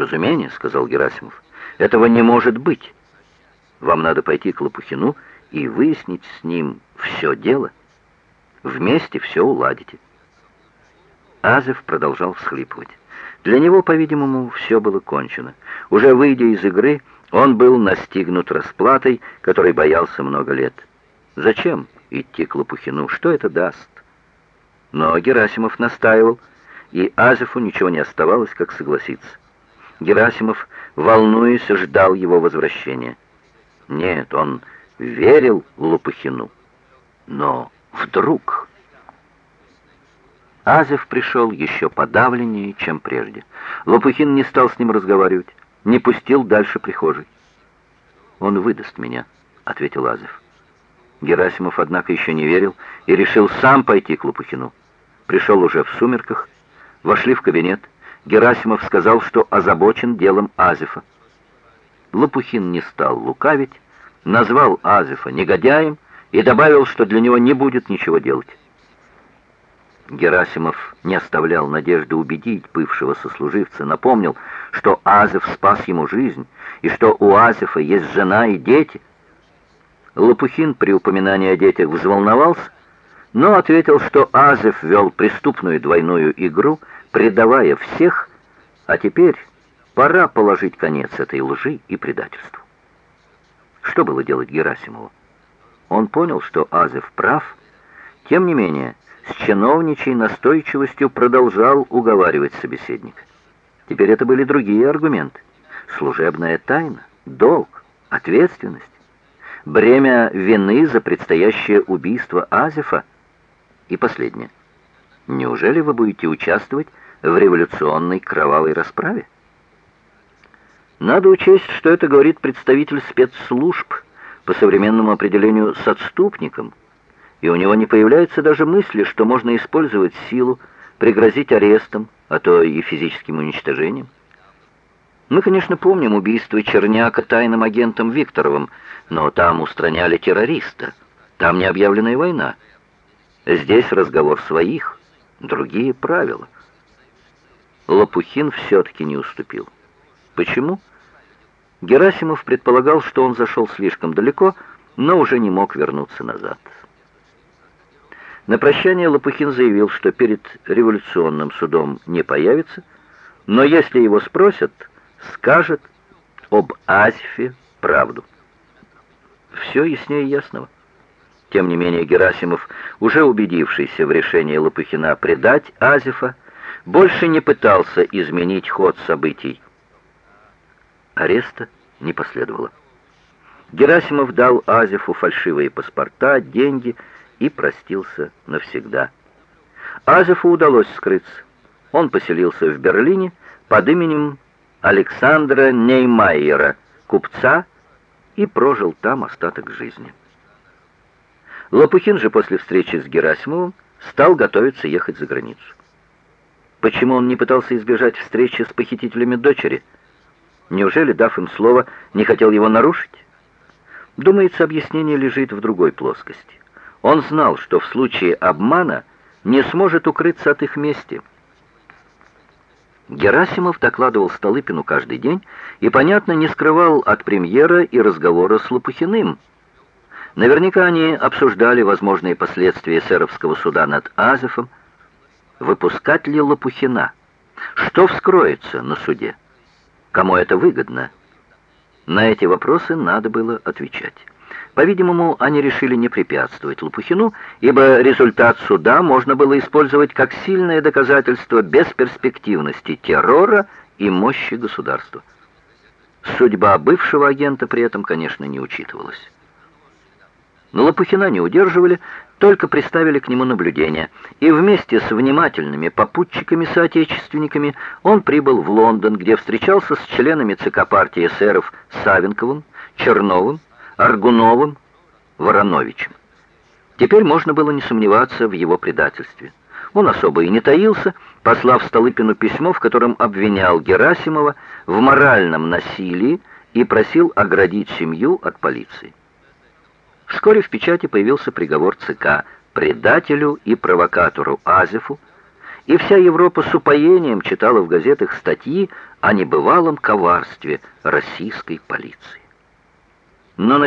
«Недоразумение», — сказал Герасимов. «Этого не может быть. Вам надо пойти к Лопухину и выяснить с ним все дело. Вместе все уладите». Азев продолжал всхлипывать. Для него, по-видимому, все было кончено. Уже выйдя из игры, он был настигнут расплатой, которой боялся много лет. Зачем идти к Лопухину? Что это даст? Но Герасимов настаивал, и Азефу ничего не оставалось, как согласиться. Герасимов, волнуясь, ждал его возвращения. Нет, он верил Лопухину. Но вдруг... Азев пришел еще подавленнее, чем прежде. Лопухин не стал с ним разговаривать, не пустил дальше прихожей. «Он выдаст меня», — ответил Азев. Герасимов, однако, еще не верил и решил сам пойти к Лопухину. Пришел уже в сумерках, вошли в кабинет. Герасимов сказал, что озабочен делом Азефа. Лопухин не стал лукавить, назвал Азефа негодяем и добавил, что для него не будет ничего делать. Герасимов не оставлял надежды убедить бывшего сослуживца, напомнил, что Азеф спас ему жизнь, и что у Азефа есть жена и дети. Лопухин при упоминании о детях взволновался, но ответил, что Азеф вел преступную двойную игру, предавая всех, а теперь пора положить конец этой лжи и предательству. Что было делать Герасимову? Он понял, что Азеф прав, тем не менее, с чиновничьей настойчивостью продолжал уговаривать собеседника. Теперь это были другие аргументы. Служебная тайна, долг, ответственность, бремя вины за предстоящее убийство Азефа и последнее. Неужели вы будете участвовать в революционной кровавой расправе? Надо учесть, что это говорит представитель спецслужб, по современному определению с отступником, и у него не появляется даже мысли, что можно использовать силу, пригрозить арестом, а то и физическим уничтожением. Мы, конечно, помним убийство Черняка тайным агентом Викторовым, но там устраняли террориста, там не объявленная война. Здесь разговор своих, другие правила. Лопухин все-таки не уступил. Почему? Герасимов предполагал, что он зашел слишком далеко, но уже не мог вернуться назад. На прощание Лопухин заявил, что перед революционным судом не появится, но если его спросят, скажет об Азифе правду. Все яснее ясного. Тем не менее Герасимов, уже убедившийся в решении Лопухина предать Азифа, больше не пытался изменить ход событий. Ареста не последовало. Герасимов дал Азифу фальшивые паспорта, деньги и простился навсегда. Азефу удалось скрыться. Он поселился в Берлине под именем Александра Неймайера, купца, и прожил там остаток жизни. Лопухин же после встречи с Герасимовым стал готовиться ехать за границу. Почему он не пытался избежать встречи с похитителями дочери? Неужели, дав им слово, не хотел его нарушить? Думается, объяснение лежит в другой плоскости. Он знал, что в случае обмана не сможет укрыться от их мести. Герасимов докладывал Столыпину каждый день и, понятно, не скрывал от премьера и разговора с Лопухиным. Наверняка они обсуждали возможные последствия эсеровского суда над Азефом. Выпускать ли Лопухина? Что вскроется на суде? Кому это выгодно? На эти вопросы надо было отвечать. По-видимому, они решили не препятствовать Лопухину, ибо результат суда можно было использовать как сильное доказательство бесперспективности террора и мощи государства. Судьба бывшего агента при этом, конечно, не учитывалась. Но Лопухина не удерживали, только приставили к нему наблюдение, и вместе с внимательными попутчиками-соотечественниками он прибыл в Лондон, где встречался с членами ЦК партии эсеров Савенковым, Черновым, Аргуновым, Вороновичем. Теперь можно было не сомневаться в его предательстве. Он особо и не таился, послав Столыпину письмо, в котором обвинял Герасимова в моральном насилии и просил оградить семью от полиции. Вскоре в печати появился приговор ЦК предателю и провокатору Азефу, и вся Европа с упоением читала в газетах статьи о небывалом коварстве российской полиции. Но